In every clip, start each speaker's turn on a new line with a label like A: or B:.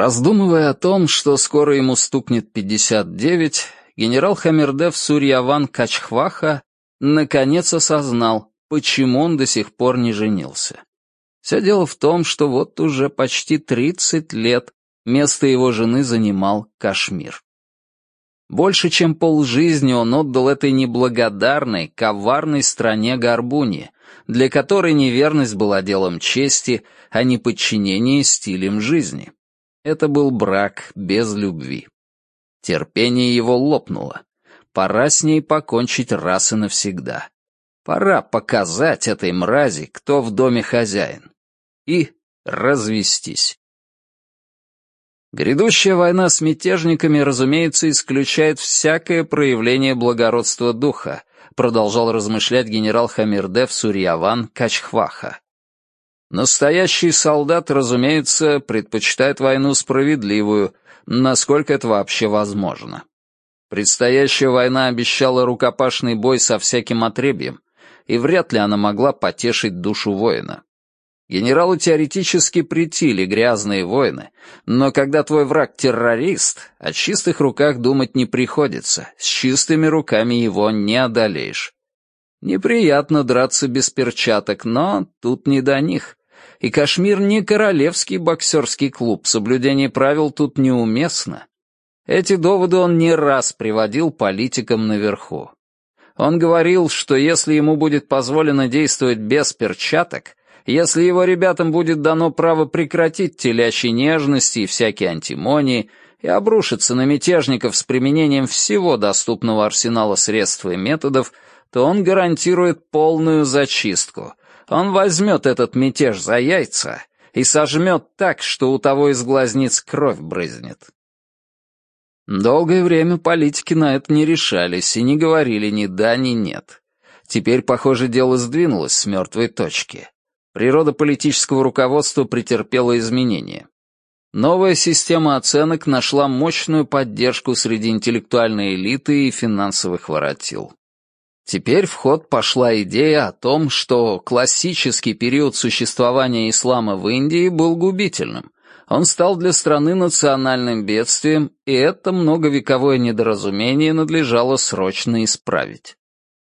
A: Раздумывая о том, что скоро ему стукнет 59, генерал Хамердев Сурьяван Качхваха наконец осознал, почему он до сих пор не женился. Все дело в том, что вот уже почти 30 лет место его жены занимал Кашмир. Больше чем полжизни он отдал этой неблагодарной, коварной стране Горбуни, для которой неверность была делом чести, а не подчинение стилем жизни. Это был брак без любви. Терпение его лопнуло. Пора с ней покончить раз и навсегда. Пора показать этой мрази, кто в доме хозяин. И развестись. Грядущая война с мятежниками, разумеется, исключает всякое проявление благородства духа, продолжал размышлять генерал Хамирдев Сурьяван Качхваха. Настоящий солдат, разумеется, предпочитает войну справедливую, насколько это вообще возможно. Предстоящая война обещала рукопашный бой со всяким отребьем, и вряд ли она могла потешить душу воина. Генералу теоретически претили грязные войны, но когда твой враг террорист, о чистых руках думать не приходится, с чистыми руками его не одолеешь. Неприятно драться без перчаток, но тут не до них. И Кашмир не королевский боксерский клуб, соблюдение правил тут неуместно. Эти доводы он не раз приводил политикам наверху. Он говорил, что если ему будет позволено действовать без перчаток, если его ребятам будет дано право прекратить телящие нежности и всякие антимонии и обрушиться на мятежников с применением всего доступного арсенала средств и методов, то он гарантирует полную зачистку, он возьмет этот мятеж за яйца и сожмет так, что у того из глазниц кровь брызнет. Долгое время политики на это не решались и не говорили ни да, ни нет. Теперь, похоже, дело сдвинулось с мертвой точки. Природа политического руководства претерпела изменения. Новая система оценок нашла мощную поддержку среди интеллектуальной элиты и финансовых воротил. Теперь в ход пошла идея о том, что классический период существования ислама в Индии был губительным. Он стал для страны национальным бедствием, и это многовековое недоразумение надлежало срочно исправить.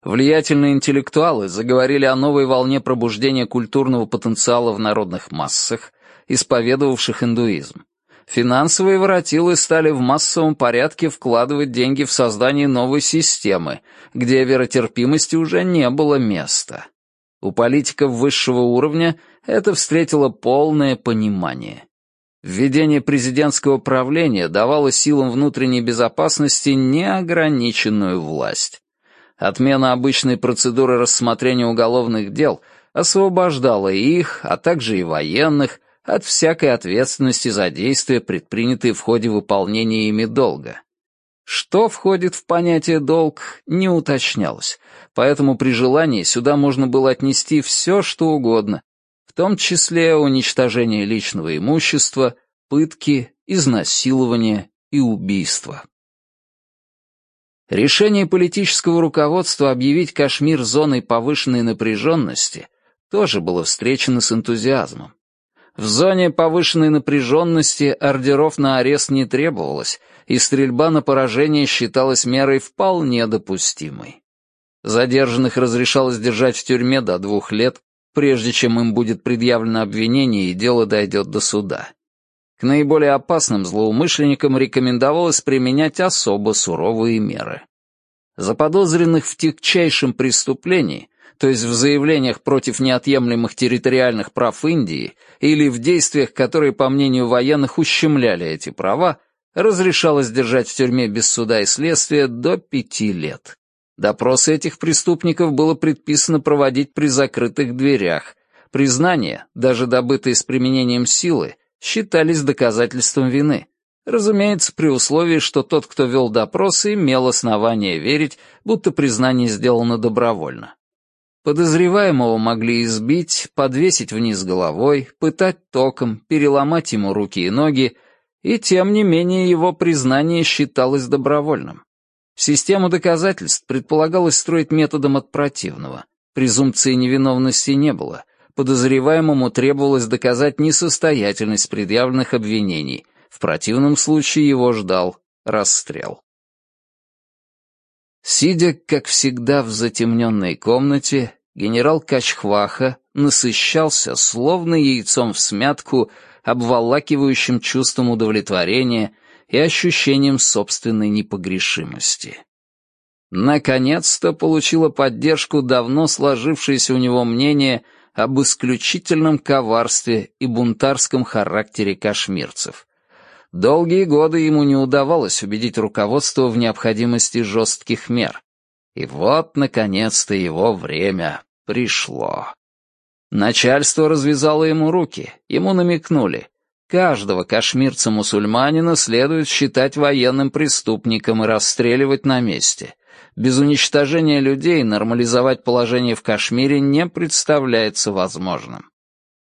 A: Влиятельные интеллектуалы заговорили о новой волне пробуждения культурного потенциала в народных массах, исповедовавших индуизм. Финансовые воротилы стали в массовом порядке вкладывать деньги в создание новой системы, где веротерпимости уже не было места. У политиков высшего уровня это встретило полное понимание. Введение президентского правления давало силам внутренней безопасности неограниченную власть. Отмена обычной процедуры рассмотрения уголовных дел освобождала их, а также и военных, от всякой ответственности за действия, предпринятые в ходе выполнения ими долга. Что входит в понятие «долг» не уточнялось, поэтому при желании сюда можно было отнести все, что угодно, в том числе уничтожение личного имущества, пытки, изнасилование и убийство. Решение политического руководства объявить Кашмир зоной повышенной напряженности тоже было встречено с энтузиазмом. В зоне повышенной напряженности ордеров на арест не требовалось, и стрельба на поражение считалась мерой вполне допустимой. Задержанных разрешалось держать в тюрьме до двух лет, прежде чем им будет предъявлено обвинение и дело дойдет до суда. К наиболее опасным злоумышленникам рекомендовалось применять особо суровые меры. Заподозренных в тягчайшем преступлении то есть в заявлениях против неотъемлемых территориальных прав Индии или в действиях, которые, по мнению военных, ущемляли эти права, разрешалось держать в тюрьме без суда и следствия до пяти лет. Допросы этих преступников было предписано проводить при закрытых дверях. Признания, даже добытые с применением силы, считались доказательством вины. Разумеется, при условии, что тот, кто вел допросы, имел основание верить, будто признание сделано добровольно. Подозреваемого могли избить, подвесить вниз головой, пытать током, переломать ему руки и ноги, и тем не менее его признание считалось добровольным. Систему доказательств предполагалось строить методом от противного. Презумпции невиновности не было. Подозреваемому требовалось доказать несостоятельность предъявленных обвинений, В противном случае его ждал расстрел. Сидя, как всегда, в затемненной комнате, генерал Качхваха насыщался, словно яйцом в смятку, обволакивающим чувством удовлетворения и ощущением собственной непогрешимости. Наконец-то получила поддержку давно сложившееся у него мнение об исключительном коварстве и бунтарском характере кашмирцев. Долгие годы ему не удавалось убедить руководство в необходимости жестких мер. И вот, наконец-то, его время пришло. Начальство развязало ему руки, ему намекнули. Каждого кашмирца-мусульманина следует считать военным преступником и расстреливать на месте. Без уничтожения людей нормализовать положение в Кашмире не представляется возможным.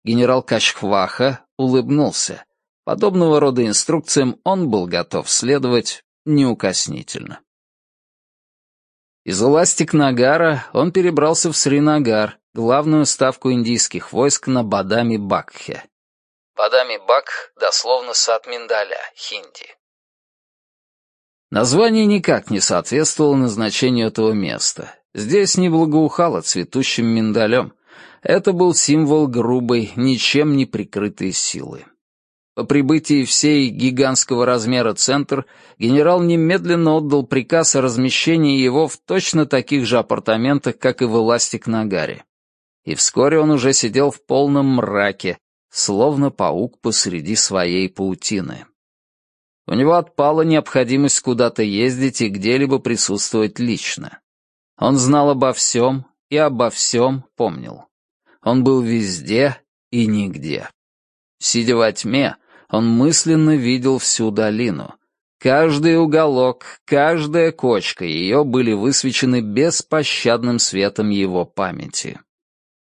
A: Генерал Качхваха улыбнулся. Подобного рода инструкциям он был готов следовать неукоснительно. Из Уластик-Нагара он перебрался в Сринагар, главную ставку индийских войск на Бадами-Бакхе. Бадами-Бак, дословно сад миндаля, хинди. Название никак не соответствовало назначению этого места. Здесь не благоухало цветущим миндалем. Это был символ грубой, ничем не прикрытой силы. По прибытии всей гигантского размера центр генерал немедленно отдал приказ о размещении его в точно таких же апартаментах, как и в Эластик-Нагаре. И вскоре он уже сидел в полном мраке, словно паук посреди своей паутины. У него отпала необходимость куда-то ездить и где-либо присутствовать лично. Он знал обо всем и обо всем помнил. Он был везде и нигде. Сидя во тьме, он мысленно видел всю долину. Каждый уголок, каждая кочка ее были высвечены беспощадным светом его памяти.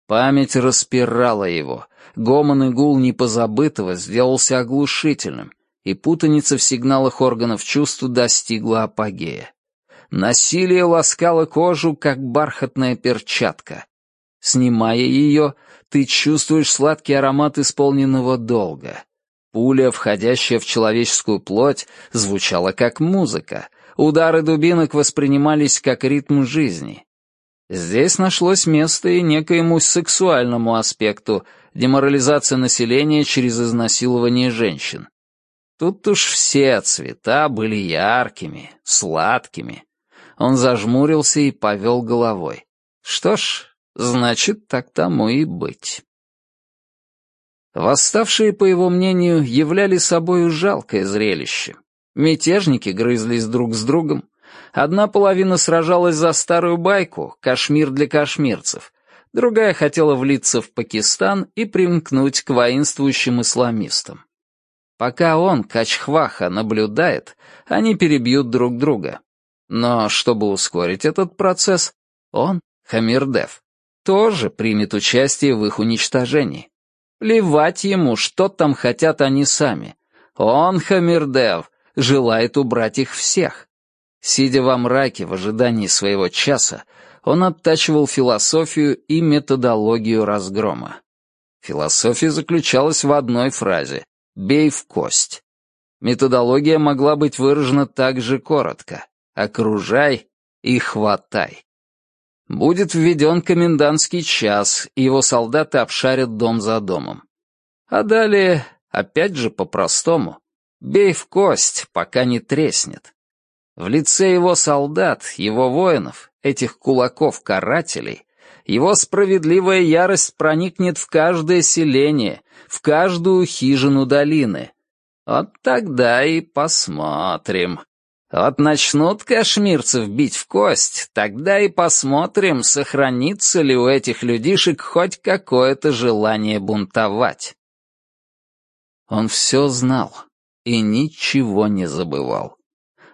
A: Память распирала его, гомон и гул непозабытого сделался оглушительным, и путаница в сигналах органов чувств достигла апогея. Насилие ласкало кожу, как бархатная перчатка. Снимая ее, ты чувствуешь сладкий аромат исполненного долга. Пуля, входящая в человеческую плоть, звучала как музыка. Удары дубинок воспринимались как ритм жизни. Здесь нашлось место и некоему сексуальному аспекту, деморализация населения через изнасилование женщин. Тут уж все цвета были яркими, сладкими. Он зажмурился и повел головой. Что ж, значит, так тому и быть. Восставшие, по его мнению, являли собой жалкое зрелище. Мятежники грызлись друг с другом. Одна половина сражалась за старую байку «Кашмир для кашмирцев», другая хотела влиться в Пакистан и примкнуть к воинствующим исламистам. Пока он, Качхваха, наблюдает, они перебьют друг друга. Но чтобы ускорить этот процесс, он, Хамирдев, тоже примет участие в их уничтожении. Плевать ему, что там хотят они сами. Он, Хамирдев, желает убрать их всех. Сидя во мраке в ожидании своего часа, он оттачивал философию и методологию разгрома. Философия заключалась в одной фразе «бей в кость». Методология могла быть выражена так же коротко «окружай и хватай». Будет введен комендантский час, и его солдаты обшарят дом за домом. А далее, опять же по-простому, бей в кость, пока не треснет. В лице его солдат, его воинов, этих кулаков-карателей, его справедливая ярость проникнет в каждое селение, в каждую хижину долины. Вот тогда и посмотрим, вот начнут кашмирцев бить в кость, тогда и посмотрим, сохранится ли у этих людишек хоть какое-то желание бунтовать. Он все знал и ничего не забывал.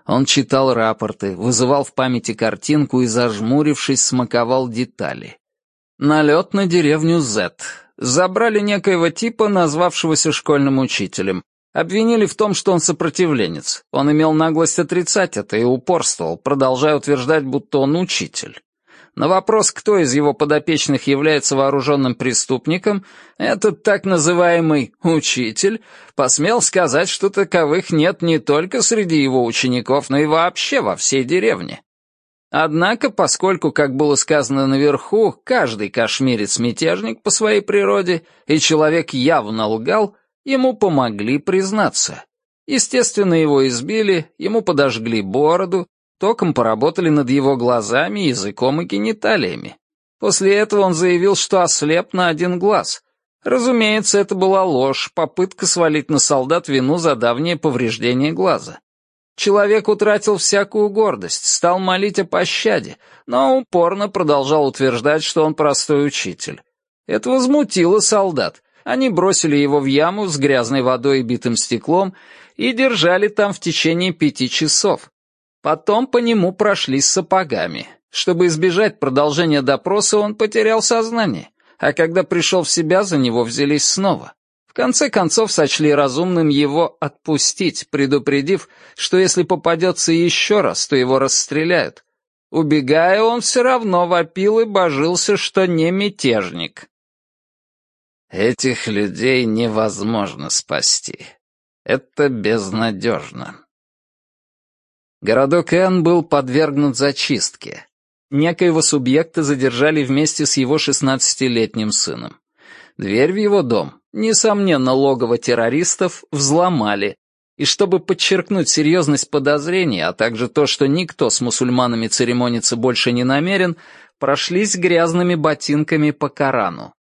A: Он читал рапорты, вызывал в памяти картинку и, зажмурившись, смаковал детали. Налет на деревню З. Забрали некоего типа, назвавшегося школьным учителем. Обвинили в том, что он сопротивленец. Он имел наглость отрицать это и упорствовал, продолжая утверждать, будто он учитель. На вопрос, кто из его подопечных является вооруженным преступником, этот так называемый «учитель» посмел сказать, что таковых нет не только среди его учеников, но и вообще во всей деревне. Однако, поскольку, как было сказано наверху, каждый кашмирец-мятежник по своей природе, и человек явно лгал, ему помогли признаться. Естественно, его избили, ему подожгли бороду, током поработали над его глазами, языком и гениталиями. После этого он заявил, что ослеп на один глаз. Разумеется, это была ложь, попытка свалить на солдат вину за давнее повреждение глаза. Человек утратил всякую гордость, стал молить о пощаде, но упорно продолжал утверждать, что он простой учитель. Это возмутило солдат. Они бросили его в яму с грязной водой и битым стеклом и держали там в течение пяти часов. Потом по нему прошлись сапогами. Чтобы избежать продолжения допроса, он потерял сознание, а когда пришел в себя, за него взялись снова. В конце концов сочли разумным его отпустить, предупредив, что если попадется еще раз, то его расстреляют. Убегая, он все равно вопил и божился, что не мятежник. Этих людей невозможно спасти. Это безнадежно. Городок Эн был подвергнут зачистке. Некоего субъекта задержали вместе с его шестнадцатилетним сыном. Дверь в его дом, несомненно, логово террористов, взломали, и чтобы подчеркнуть серьезность подозрений, а также то, что никто с мусульманами церемониться больше не намерен, прошлись грязными ботинками по Корану.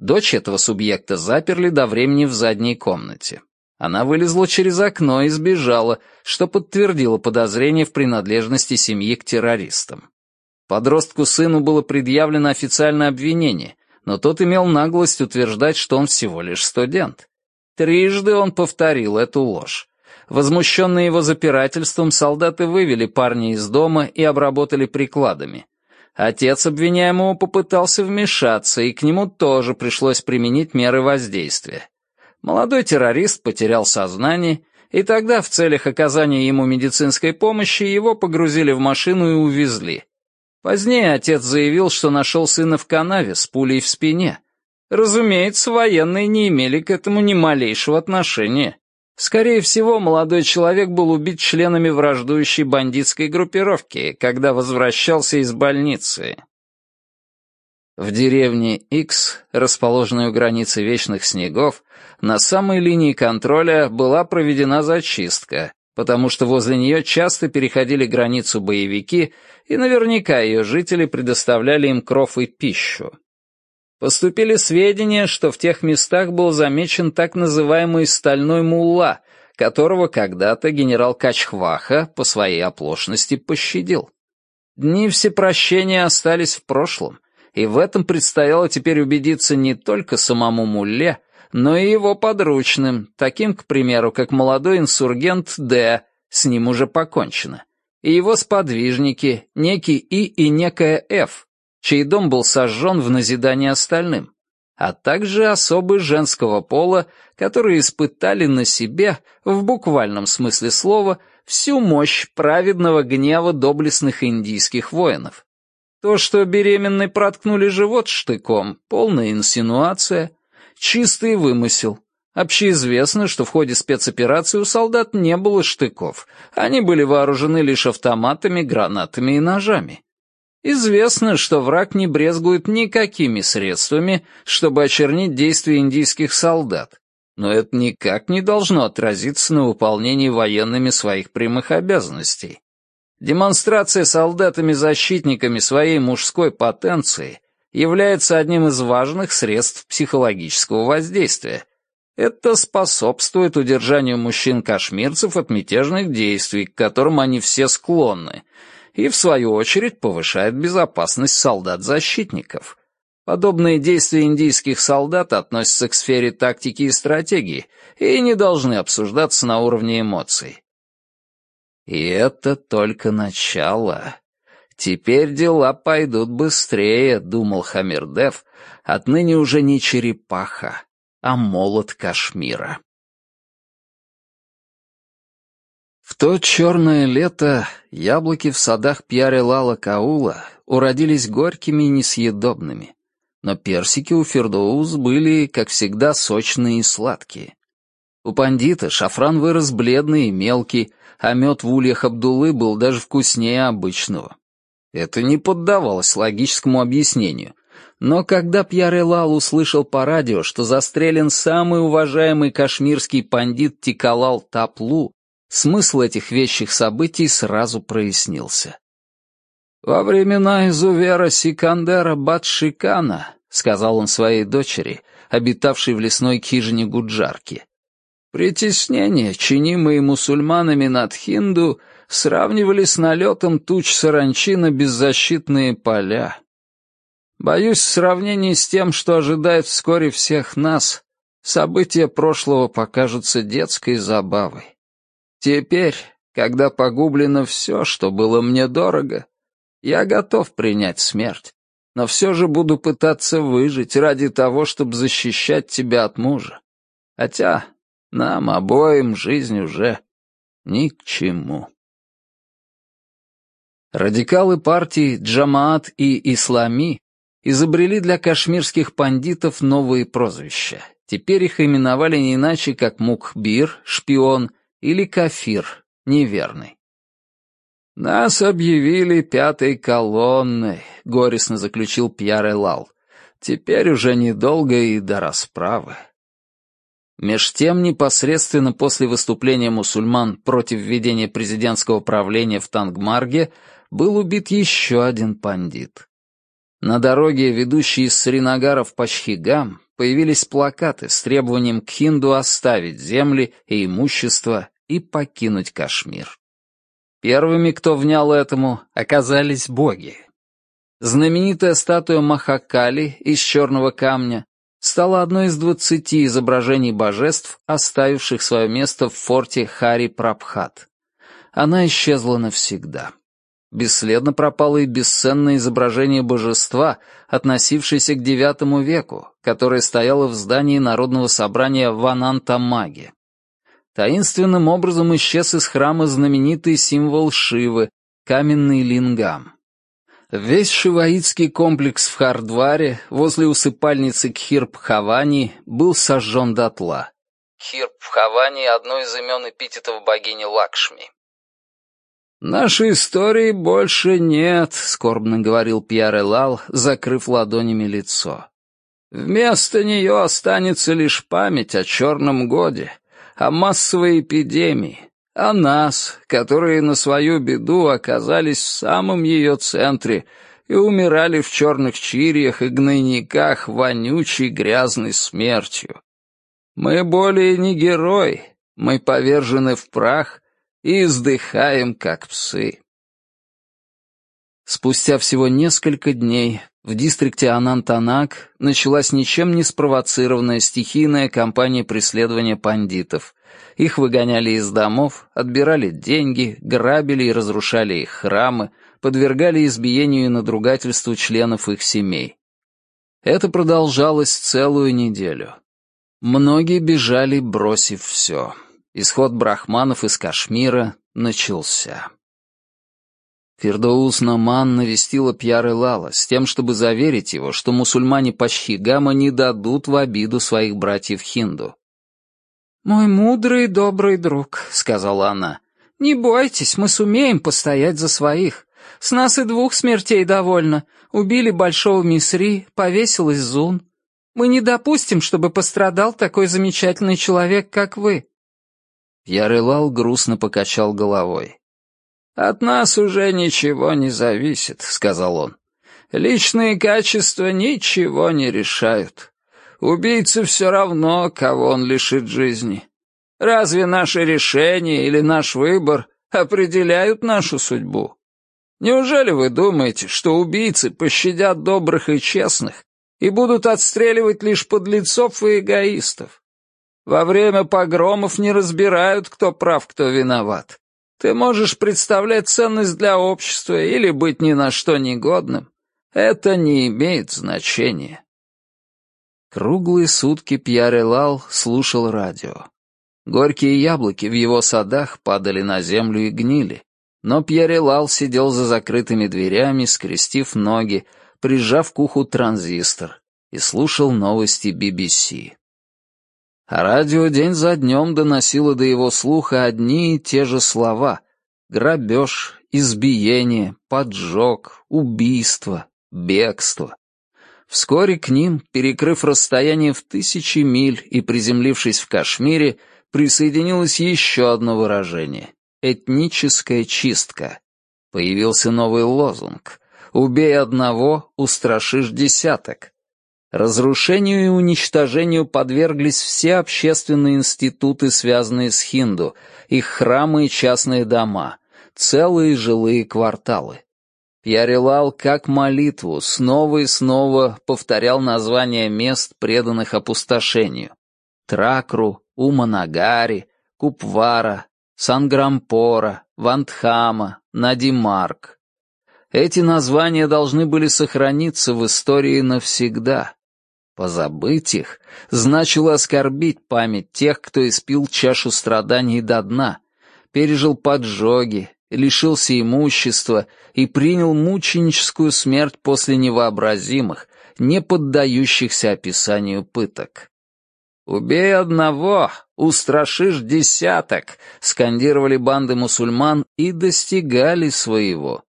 A: Дочь этого субъекта заперли до времени в задней комнате. Она вылезла через окно и сбежала, что подтвердило подозрение в принадлежности семьи к террористам. Подростку сыну было предъявлено официальное обвинение, но тот имел наглость утверждать, что он всего лишь студент. Трижды он повторил эту ложь. Возмущенные его запирательством, солдаты вывели парня из дома и обработали прикладами. Отец обвиняемого попытался вмешаться, и к нему тоже пришлось применить меры воздействия. Молодой террорист потерял сознание, и тогда в целях оказания ему медицинской помощи его погрузили в машину и увезли. Позднее отец заявил, что нашел сына в канаве с пулей в спине. Разумеется, военные не имели к этому ни малейшего отношения. Скорее всего, молодой человек был убит членами враждующей бандитской группировки, когда возвращался из больницы. В деревне X, расположенной у границы Вечных Снегов, на самой линии контроля была проведена зачистка, потому что возле нее часто переходили границу боевики, и наверняка ее жители предоставляли им кров и пищу. Поступили сведения, что в тех местах был замечен так называемый «стальной мулла», которого когда-то генерал Качхваха по своей оплошности пощадил. Дни всепрощения остались в прошлом — и в этом предстояло теперь убедиться не только самому Мулле, но и его подручным, таким, к примеру, как молодой инсургент Д, с ним уже покончено, и его сподвижники, некий И и некая Ф, чей дом был сожжен в назидание остальным, а также особы женского пола, которые испытали на себе, в буквальном смысле слова, всю мощь праведного гнева доблестных индийских воинов. То, что беременной проткнули живот штыком, полная инсинуация, чистый вымысел. Общеизвестно, что в ходе спецоперации у солдат не было штыков. Они были вооружены лишь автоматами, гранатами и ножами. Известно, что враг не брезгует никакими средствами, чтобы очернить действия индийских солдат. Но это никак не должно отразиться на выполнении военными своих прямых обязанностей. Демонстрация солдатами-защитниками своей мужской потенции является одним из важных средств психологического воздействия. Это способствует удержанию мужчин-кашмирцев от мятежных действий, к которым они все склонны, и, в свою очередь, повышает безопасность солдат-защитников. Подобные действия индийских солдат относятся к сфере тактики и стратегии и не должны обсуждаться на уровне эмоций. И это только начало. Теперь дела пойдут быстрее, думал Хамирдев, отныне уже не черепаха, а молот Кашмира. В то черное лето яблоки в садах Пьяре Лала Каула уродились горькими и несъедобными, но персики у Фердоуз были, как всегда, сочные и сладкие. У пандита шафран вырос бледный и мелкий, а мед в ульях Абдулы был даже вкуснее обычного. Это не поддавалось логическому объяснению, но когда Пьяре Лал услышал по радио, что застрелен самый уважаемый кашмирский пандит Тикалал Таплу, Смысл этих вещих событий сразу прояснился. «Во времена изувера Сикандера Батшикана», — сказал он своей дочери, обитавшей в лесной хижине Гуджарки, «притеснения, чинимые мусульманами над хинду, сравнивали с налетом туч саранчи на беззащитные поля. Боюсь, в сравнении с тем, что ожидает вскоре всех нас, события прошлого покажутся детской забавой. Теперь, когда погублено все, что было мне дорого, я готов принять смерть, но все же буду пытаться выжить ради того, чтобы защищать тебя от мужа. Хотя нам обоим жизнь уже ни к чему. Радикалы партий Джамаат и Ислами изобрели для кашмирских пандитов новые прозвища. Теперь их именовали не иначе, как Мукбир, шпион, или кафир, неверный. «Нас объявили пятой колонной», — горестно заключил Пьяр Лал. «Теперь уже недолго и до расправы». Меж тем, непосредственно после выступления мусульман против введения президентского правления в Тангмарге был убит еще один пандит. На дороге, ведущей из Сринагара в Пачхигам, появились плакаты с требованием к хинду оставить земли и имущество и покинуть Кашмир. Первыми, кто внял этому, оказались боги. Знаменитая статуя Махакали из черного камня стала одной из двадцати изображений божеств, оставивших свое место в форте Хари Прабхат. Она исчезла навсегда. Бесследно пропало и бесценное изображение божества, относившееся к IX веку, которое стояло в здании Народного собрания в Анантамаге. Таинственным образом исчез из храма знаменитый символ Шивы — каменный лингам. Весь шиваитский комплекс в Хардваре, возле усыпальницы Кхирбхавани, был сожжен дотла. Кхирбхавани — одно из имен эпитетов богини Лакшми. «Нашей истории больше нет», — скорбно говорил Пьер Элал, закрыв ладонями лицо. «Вместо нее останется лишь память о черном годе, о массовой эпидемии, о нас, которые на свою беду оказались в самом ее центре и умирали в черных чирьях и гнойниках вонючей грязной смертью. Мы более не герой, мы повержены в прах и издыхаем, как псы. Спустя всего несколько дней в дистрикте Анантанак началась ничем не спровоцированная стихийная кампания преследования пандитов. Их выгоняли из домов, отбирали деньги, грабили и разрушали их храмы, подвергали избиению и надругательству членов их семей. Это продолжалось целую неделю. Многие бежали, бросив все. Исход брахманов из Кашмира начался. Фердоус Наман навестила Пьяры Лала с тем, чтобы заверить его, что мусульмане Пачхигама не дадут в обиду своих братьев Хинду. «Мой мудрый и добрый друг», — сказала она, — «не бойтесь, мы сумеем постоять за своих. С нас и двух смертей довольно. Убили большого мисри, повесилась Зун. Мы не допустим, чтобы пострадал такой замечательный человек, как вы». Ярылал грустно покачал головой. «От нас уже ничего не зависит», — сказал он. «Личные качества ничего не решают. Убийца все равно, кого он лишит жизни. Разве наше решение или наш выбор определяют нашу судьбу? Неужели вы думаете, что убийцы пощадят добрых и честных и будут отстреливать лишь подлецов и эгоистов? Во время погромов не разбирают, кто прав, кто виноват. Ты можешь представлять ценность для общества или быть ни на что негодным. Это не имеет значения. Круглые сутки Пьяре Лал слушал радио. Горькие яблоки в его садах падали на землю и гнили, но Пьерелал сидел за закрытыми дверями, скрестив ноги, прижав к уху транзистор, и слушал новости BBC. Радио день за днем доносило до его слуха одни и те же слова — грабеж, избиение, поджог, убийство, бегство. Вскоре к ним, перекрыв расстояние в тысячи миль и приземлившись в Кашмире, присоединилось еще одно выражение — этническая чистка. Появился новый лозунг «Убей одного, устрашишь десяток». Разрушению и уничтожению подверглись все общественные институты, связанные с хинду, их храмы и частные дома, целые жилые кварталы. Пьярилал как молитву снова и снова повторял названия мест, преданных опустошению. Тракру, Уманагари, Купвара, Сангрампора, Вандхама, Надимарк. Эти названия должны были сохраниться в истории навсегда. Позабыть их значило оскорбить память тех, кто испил чашу страданий до дна, пережил поджоги, лишился имущества и принял мученическую смерть после невообразимых, не поддающихся описанию пыток. «Убей одного, устрашишь десяток», — скандировали банды мусульман и достигали своего.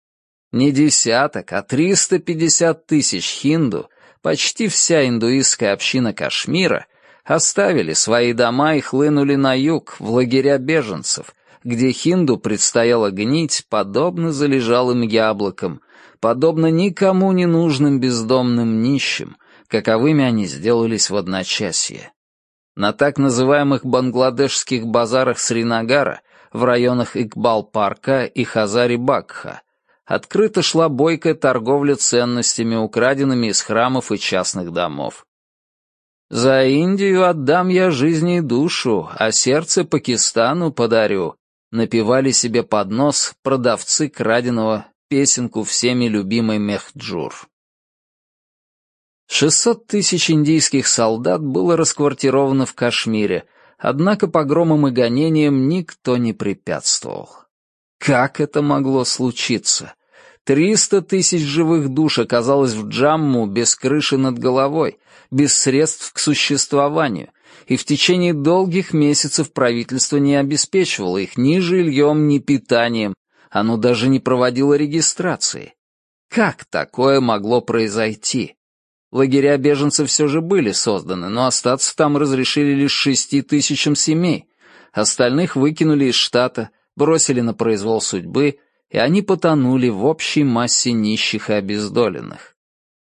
A: Не десяток, а триста пятьдесят тысяч хинду, почти вся индуистская община Кашмира, оставили свои дома и хлынули на юг, в лагеря беженцев, где хинду предстояло гнить, подобно залежалым яблокам, подобно никому не нужным бездомным нищим, каковыми они сделались в одночасье. На так называемых бангладешских базарах Сринагара, в районах Икбал-парка и Хазари-Бакха, открыто шла бойкая торговля ценностями, украденными из храмов и частных домов. «За Индию отдам я жизни и душу, а сердце Пакистану подарю», напевали себе под нос продавцы краденого песенку всеми любимой Мехджур. 600 тысяч индийских солдат было расквартировано в Кашмире, однако погромам и гонениям никто не препятствовал. Как это могло случиться? Триста тысяч живых душ оказалось в Джамму без крыши над головой, без средств к существованию, и в течение долгих месяцев правительство не обеспечивало их ни жильем, ни питанием, оно даже не проводило регистрации. Как такое могло произойти? Лагеря беженцев все же были созданы, но остаться там разрешили лишь шести тысячам семей. Остальных выкинули из штата, бросили на произвол судьбы, и они потонули в общей массе нищих и обездоленных.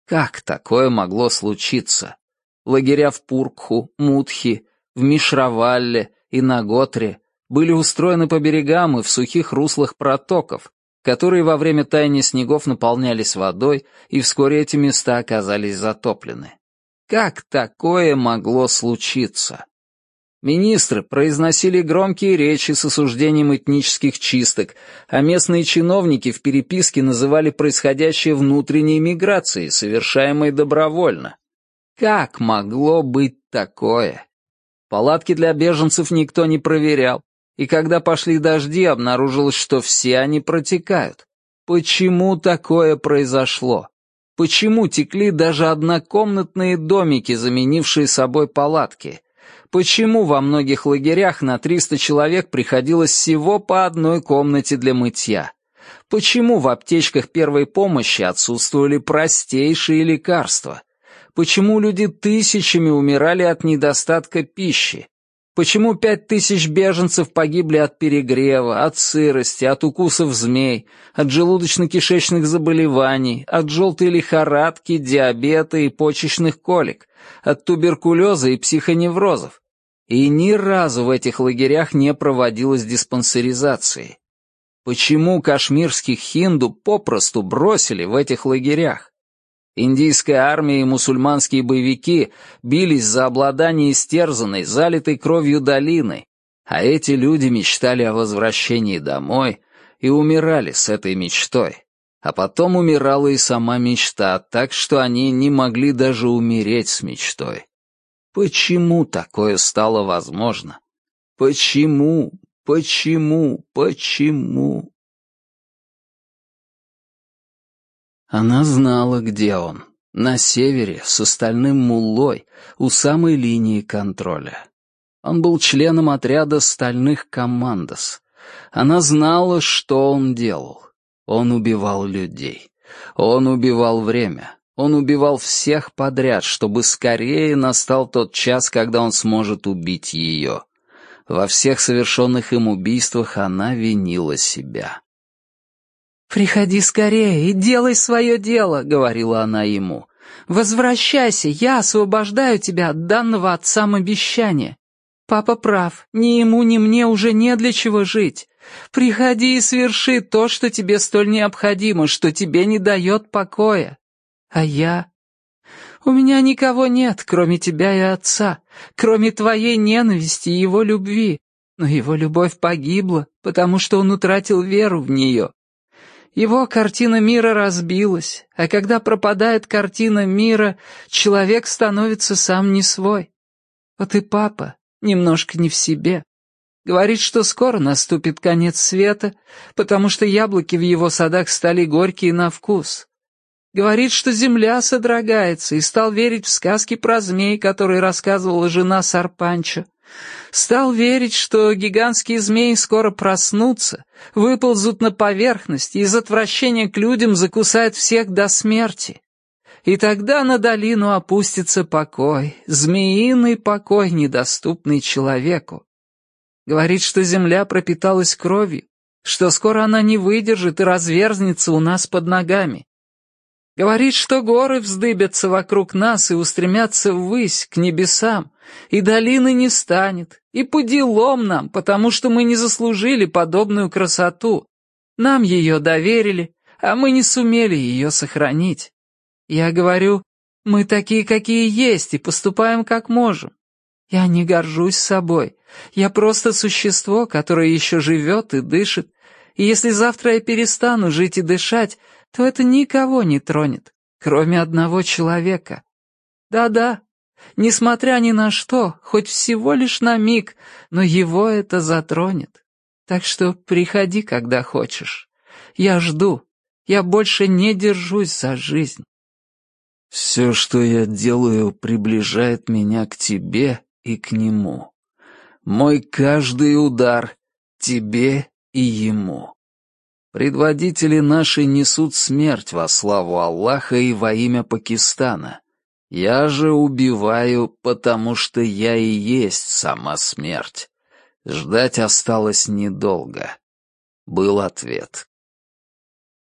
A: Как такое могло случиться? Лагеря в Пуркху, Мудхи, в Мишравалле и Наготре были устроены по берегам и в сухих руслах протоков, которые во время таяния снегов наполнялись водой, и вскоре эти места оказались затоплены. Как такое могло случиться? Министры произносили громкие речи с осуждением этнических чисток, а местные чиновники в переписке называли происходящее внутренней миграцией, совершаемой добровольно. Как могло быть такое? Палатки для беженцев никто не проверял, и когда пошли дожди, обнаружилось, что все они протекают. Почему такое произошло? Почему текли даже однокомнатные домики, заменившие собой палатки? Почему во многих лагерях на 300 человек приходилось всего по одной комнате для мытья? Почему в аптечках первой помощи отсутствовали простейшие лекарства? Почему люди тысячами умирали от недостатка пищи? Почему пять тысяч беженцев погибли от перегрева, от сырости, от укусов змей, от желудочно-кишечных заболеваний, от желтой лихорадки, диабета и почечных колик, от туберкулеза и психоневрозов? И ни разу в этих лагерях не проводилась диспансеризации. Почему кашмирских хинду попросту бросили в этих лагерях? Индийская армия и мусульманские боевики бились за обладание истерзанной, залитой кровью долиной, а эти люди мечтали о возвращении домой и умирали с этой мечтой. А потом умирала и сама мечта, так что они не могли даже умереть с мечтой. Почему такое стало возможно? Почему? Почему? Почему? Она знала, где он. На севере, с остальным муллой, у самой линии контроля. Он был членом отряда стальных командос. Она знала, что он делал. Он убивал людей. Он убивал время. Он убивал всех подряд, чтобы скорее настал тот час, когда он сможет убить ее. Во всех совершенных им убийствах она винила себя.
B: «Приходи скорее и делай свое дело», — говорила она ему. «Возвращайся, я освобождаю тебя от данного отцам обещания. Папа прав, ни ему, ни мне уже не для чего жить. Приходи и сверши то, что тебе столь необходимо, что тебе не дает покоя. А я? У меня никого нет, кроме тебя и отца, кроме твоей ненависти и его любви. Но его любовь погибла, потому что он утратил веру в нее. Его картина мира разбилась, а когда пропадает картина мира, человек становится сам не свой. Вот и папа немножко не в себе. Говорит, что скоро наступит конец света, потому что яблоки в его садах стали горькие на вкус. Говорит, что земля содрогается, и стал верить в сказки про змей, которые рассказывала жена Сарпанчо. Стал верить, что гигантские змеи скоро проснутся, выползут на поверхность и из отвращения к людям закусают всех до смерти. И тогда на долину опустится покой, змеиный покой, недоступный человеку. Говорит, что земля пропиталась кровью, что скоро она не выдержит и разверзнется у нас под ногами. Говорит, что горы вздыбятся вокруг нас и устремятся ввысь, к небесам, и долины не станет, и по делам нам, потому что мы не заслужили подобную красоту. Нам ее доверили, а мы не сумели ее сохранить. Я говорю, мы такие, какие есть, и поступаем, как можем. Я не горжусь собой. Я просто существо, которое еще живет и дышит. И если завтра я перестану жить и дышать, то это никого не тронет, кроме одного человека. Да-да, несмотря ни на что, хоть всего лишь на миг, но его это затронет. Так что приходи, когда хочешь. Я жду. Я больше не держусь за жизнь.
A: Все, что я делаю, приближает меня к тебе и к нему. Мой каждый удар тебе и ему. Предводители наши несут смерть во славу Аллаха и во имя Пакистана. Я же убиваю, потому что я и есть сама смерть. Ждать осталось недолго. Был ответ.